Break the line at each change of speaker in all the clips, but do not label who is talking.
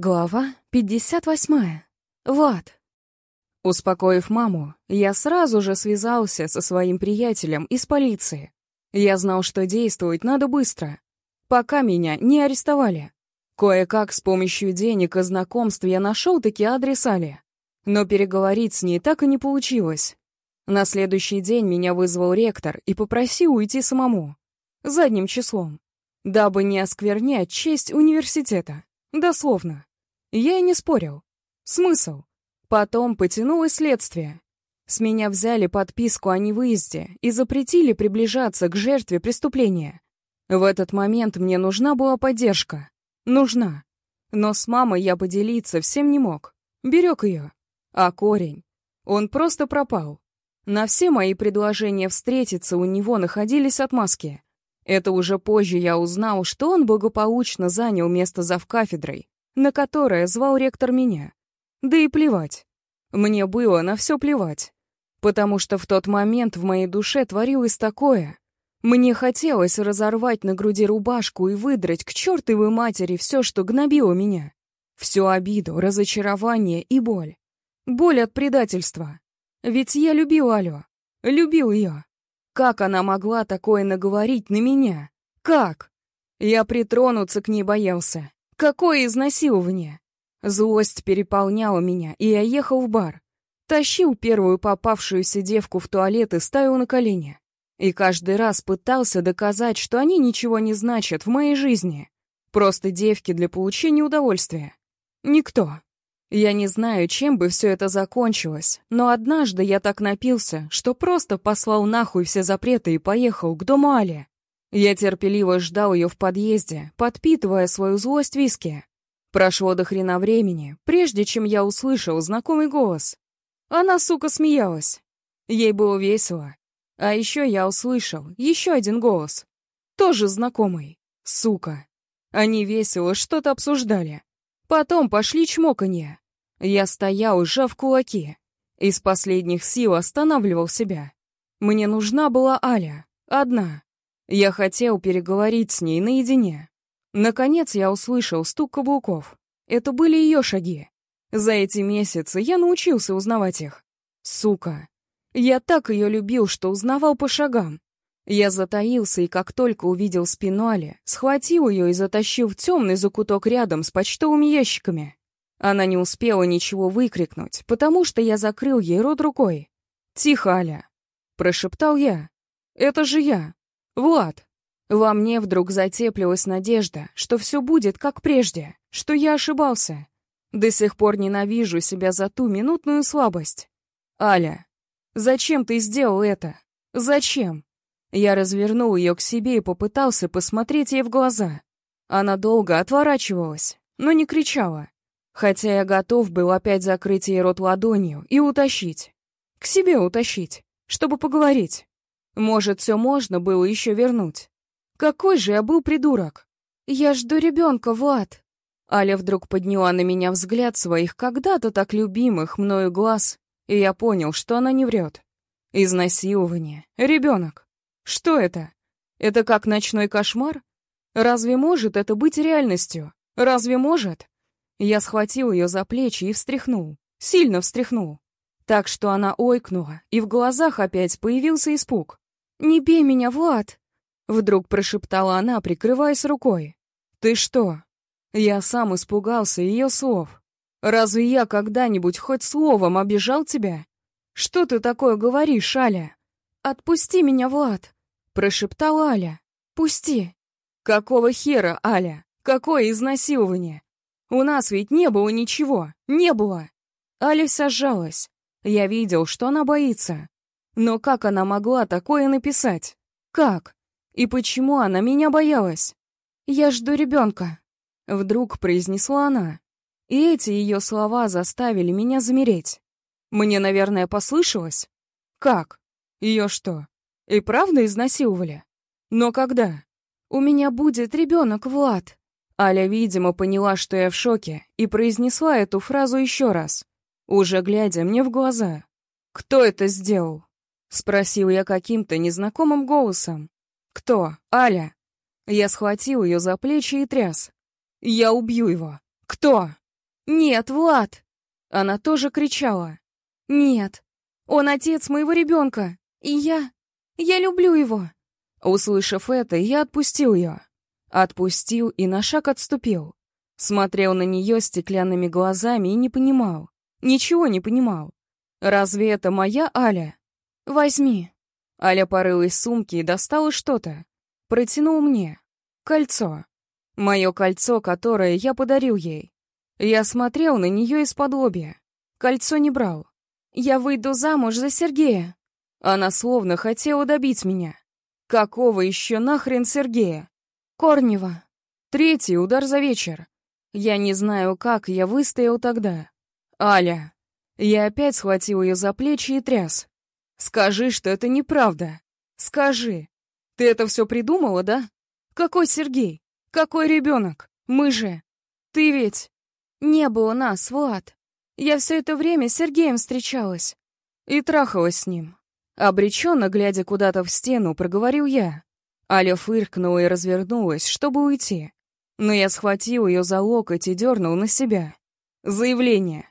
Глава 58. Влад. Успокоив маму, я сразу же связался со своим приятелем из полиции. Я знал, что действовать надо быстро, пока меня не арестовали. Кое-как с помощью денег и знакомств я нашел таки адрес Али. Но переговорить с ней так и не получилось. На следующий день меня вызвал ректор и попросил уйти самому. Задним числом. Дабы не осквернять честь университета. Дословно. Я и не спорил. Смысл? Потом потянулось следствие. С меня взяли подписку о невыезде и запретили приближаться к жертве преступления. В этот момент мне нужна была поддержка. Нужна. Но с мамой я поделиться всем не мог. Берег ее. А корень? Он просто пропал. На все мои предложения встретиться у него находились отмазки. Это уже позже я узнал, что он благополучно занял место завкафедрой на которое звал ректор меня. Да и плевать. Мне было на все плевать. Потому что в тот момент в моей душе творилось такое. Мне хотелось разорвать на груди рубашку и выдрать к чертовой матери все, что гнобило меня. Всю обиду, разочарование и боль. Боль от предательства. Ведь я любил Алю. Любил ее. Как она могла такое наговорить на меня? Как? Я притронуться к ней боялся. Какое изнасилование! Злость переполняла меня, и я ехал в бар. Тащил первую попавшуюся девку в туалет и ставил на колени. И каждый раз пытался доказать, что они ничего не значат в моей жизни. Просто девки для получения удовольствия. Никто. Я не знаю, чем бы все это закончилось, но однажды я так напился, что просто послал нахуй все запреты и поехал к дому Али. Я терпеливо ждал ее в подъезде, подпитывая свою злость виски. Прошло до хрена времени, прежде чем я услышал знакомый голос. Она, сука, смеялась. Ей было весело. А еще я услышал еще один голос. Тоже знакомый. Сука. Они весело что-то обсуждали. Потом пошли чмоканье. Я стоял, сжав кулаки. Из последних сил останавливал себя. Мне нужна была Аля. Одна. Я хотел переговорить с ней наедине. Наконец я услышал стук каблуков. Это были ее шаги. За эти месяцы я научился узнавать их. Сука. Я так ее любил, что узнавал по шагам. Я затаился и как только увидел спину Али, схватил ее и затащил в темный закуток рядом с почтовыми ящиками. Она не успела ничего выкрикнуть, потому что я закрыл ей рот рукой. «Тихо, Аля!» — прошептал я. «Это же я!» «Влад!» Во мне вдруг затеплилась надежда, что все будет как прежде, что я ошибался. До сих пор ненавижу себя за ту минутную слабость. «Аля, зачем ты сделал это? Зачем?» Я развернул ее к себе и попытался посмотреть ей в глаза. Она долго отворачивалась, но не кричала. Хотя я готов был опять закрыть ей рот ладонью и утащить. К себе утащить, чтобы поговорить. Может, все можно было еще вернуть. Какой же я был придурок! Я жду ребенка, Влад. Аля вдруг подняла на меня взгляд своих когда-то так любимых мною глаз, и я понял, что она не врет. Изнасилование. Ребенок. Что это? Это как ночной кошмар? Разве может это быть реальностью? Разве может? Я схватил ее за плечи и встряхнул. Сильно встряхнул. Так что она ойкнула, и в глазах опять появился испуг. «Не бей меня, Влад!» Вдруг прошептала она, прикрываясь рукой. «Ты что?» Я сам испугался ее слов. «Разве я когда-нибудь хоть словом обижал тебя? Что ты такое говоришь, Аля?» «Отпусти меня, Влад!» Прошептала Аля. «Пусти!» «Какого хера, Аля? Какое изнасилование? У нас ведь не было ничего, не было!» Аля вся сжалась. Я видел, что она боится. Но как она могла такое написать? Как? И почему она меня боялась? «Я жду ребенка», — вдруг произнесла она. И эти ее слова заставили меня замереть. Мне, наверное, послышалось? Как? Ее что, и правда изнасиловали? Но когда? «У меня будет ребенок, Влад». Аля, видимо, поняла, что я в шоке, и произнесла эту фразу еще раз, уже глядя мне в глаза. «Кто это сделал?» — спросил я каким-то незнакомым голосом. «Кто? Аля?» Я схватил ее за плечи и тряс. «Я убью его! Кто?» «Нет, Влад!» Она тоже кричала. «Нет, он отец моего ребенка, и я... я люблю его!» Услышав это, я отпустил ее. Отпустил и на шаг отступил. Смотрел на нее стеклянными глазами и не понимал. Ничего не понимал. «Разве это моя Аля?» «Возьми». Аля порылась в сумке и достала что-то. Протянул мне. Кольцо. Мое кольцо, которое я подарил ей. Я смотрел на нее из-под лобья. Кольцо не брал. «Я выйду замуж за Сергея». Она словно хотела добить меня. Какого еще нахрен Сергея? Корнева. Третий удар за вечер. Я не знаю, как я выстоял тогда. Аля. Я опять схватил ее за плечи и тряс. Скажи, что это неправда. Скажи. Ты это все придумала, да? Какой Сергей? Какой ребенок? Мы же... Ты ведь... Не было нас, Влад. Я все это время с Сергеем встречалась. И трахалась с ним. Обреченно, глядя куда-то в стену, проговорил я. Аля фыркнула и развернулась, чтобы уйти. Но я схватил ее за локоть и дернул на себя. Заявление.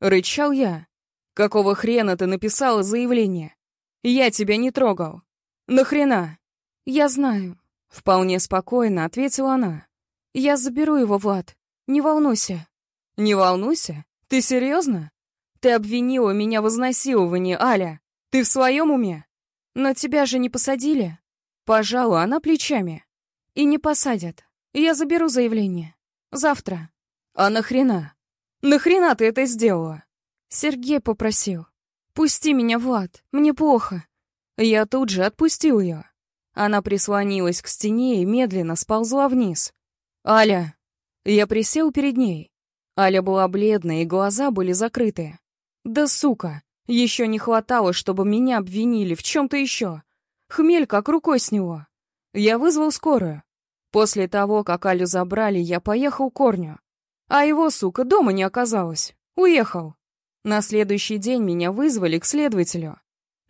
Рычал я. «Какого хрена ты написала заявление? Я тебя не трогал. Нахрена?» «Я знаю», — вполне спокойно ответила она. «Я заберу его, Влад. Не волнуйся». «Не волнуйся? Ты серьезно? Ты обвинила меня в изнасиловании, Аля. Ты в своем уме? Но тебя же не посадили?» Пожала она плечами. «И не посадят. Я заберу заявление. Завтра». «А нахрена? Нахрена ты это сделала?» Сергей попросил. «Пусти меня, Влад, мне плохо». Я тут же отпустил ее. Она прислонилась к стене и медленно сползла вниз. «Аля!» Я присел перед ней. Аля была бледная, и глаза были закрыты. «Да сука! Еще не хватало, чтобы меня обвинили в чем-то еще. Хмель как рукой с него. Я вызвал скорую. После того, как Алю забрали, я поехал к корню. А его, сука, дома не оказалось. Уехал. На следующий день меня вызвали к следователю.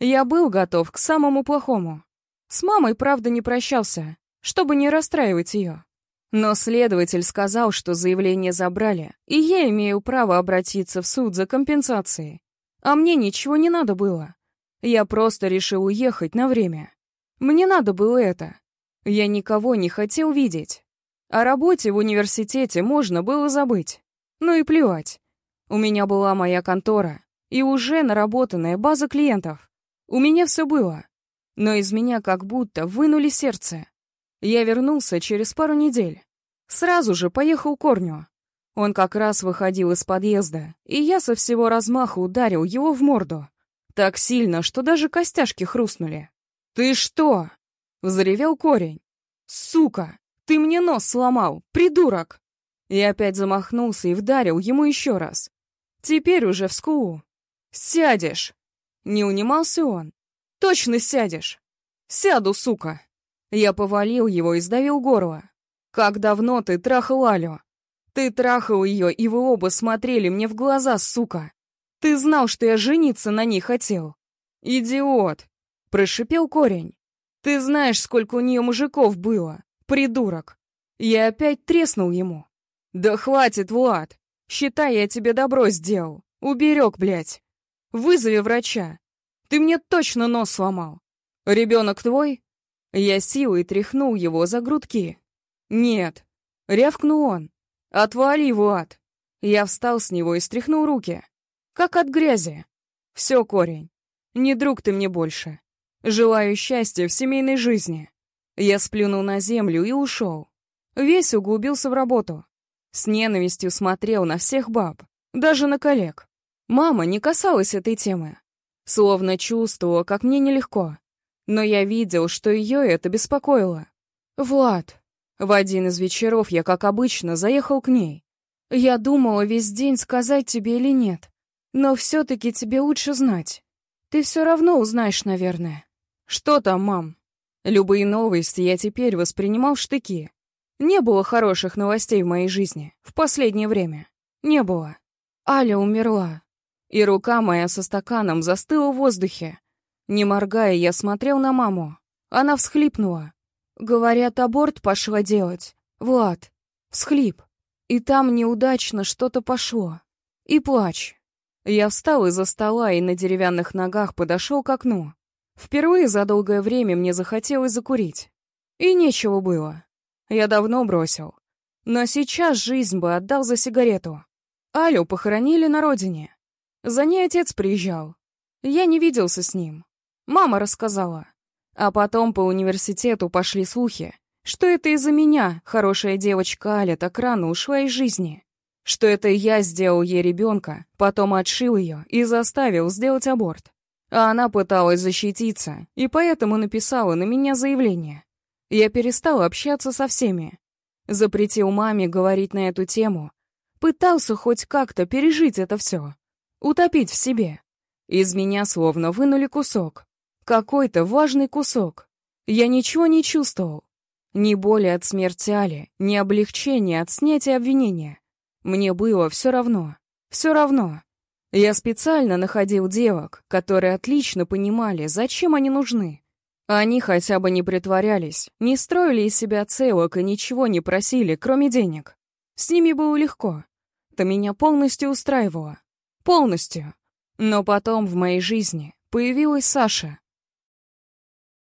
Я был готов к самому плохому. С мамой, правда, не прощался, чтобы не расстраивать ее. Но следователь сказал, что заявление забрали, и я имею право обратиться в суд за компенсацией. А мне ничего не надо было. Я просто решил уехать на время. Мне надо было это. Я никого не хотел видеть. О работе в университете можно было забыть. Ну и плевать. У меня была моя контора и уже наработанная база клиентов. У меня все было. Но из меня как будто вынули сердце. Я вернулся через пару недель. Сразу же поехал к корню. Он как раз выходил из подъезда, и я со всего размаха ударил его в морду. Так сильно, что даже костяшки хрустнули. «Ты что?» — взревел корень. «Сука! Ты мне нос сломал, придурок!» Я опять замахнулся и вдарил ему еще раз. Теперь уже в скулу. «Сядешь!» Не унимался он. «Точно сядешь!» «Сяду, сука!» Я повалил его и сдавил горло. «Как давно ты трахал Алю?» «Ты трахал ее, и вы оба смотрели мне в глаза, сука!» «Ты знал, что я жениться на ней хотел!» «Идиот!» — прошипел корень. «Ты знаешь, сколько у нее мужиков было, придурок!» Я опять треснул ему. «Да хватит, Влад! Считай, я тебе добро сделал. Уберег, блядь. Вызови врача. Ты мне точно нос сломал. Ребенок твой? Я силой тряхнул его за грудки. Нет. Рявкнул он. Отвали, Влад. Я встал с него и стряхнул руки. Как от грязи. Все, корень. Не друг ты мне больше. Желаю счастья в семейной жизни. Я сплюнул на землю и ушел. Весь углубился в работу. С ненавистью смотрел на всех баб, даже на коллег. Мама не касалась этой темы. Словно чувствовала, как мне нелегко. Но я видел, что ее это беспокоило. «Влад». В один из вечеров я, как обычно, заехал к ней. Я думала весь день, сказать тебе или нет. Но все-таки тебе лучше знать. Ты все равно узнаешь, наверное. Что там, мам? Любые новости я теперь воспринимал в штыки. Не было хороших новостей в моей жизни в последнее время. Не было. Аля умерла. И рука моя со стаканом застыла в воздухе. Не моргая, я смотрел на маму. Она всхлипнула. Говорят, аборт пошла делать. Влад. Всхлип. И там неудачно что-то пошло. И плач. Я встал из-за стола и на деревянных ногах подошел к окну. Впервые за долгое время мне захотелось закурить. И нечего было. Я давно бросил. Но сейчас жизнь бы отдал за сигарету. Алю похоронили на родине. За ней отец приезжал. Я не виделся с ним. Мама рассказала. А потом по университету пошли слухи, что это из-за меня хорошая девочка Аля так рано ушла из жизни. Что это я сделал ей ребенка, потом отшил ее и заставил сделать аборт. А она пыталась защититься, и поэтому написала на меня заявление. Я перестал общаться со всеми. Запретил маме говорить на эту тему. Пытался хоть как-то пережить это все. Утопить в себе. Из меня словно вынули кусок. Какой-то важный кусок. Я ничего не чувствовал. Ни боли от смерти Али, ни облегчения от снятия обвинения. Мне было все равно. Все равно. Я специально находил девок, которые отлично понимали, зачем они нужны. Они хотя бы не притворялись, не строили из себя целок и ничего не просили, кроме денег. С ними было легко. Это меня полностью устраивало. Полностью. Но потом в моей жизни появилась Саша.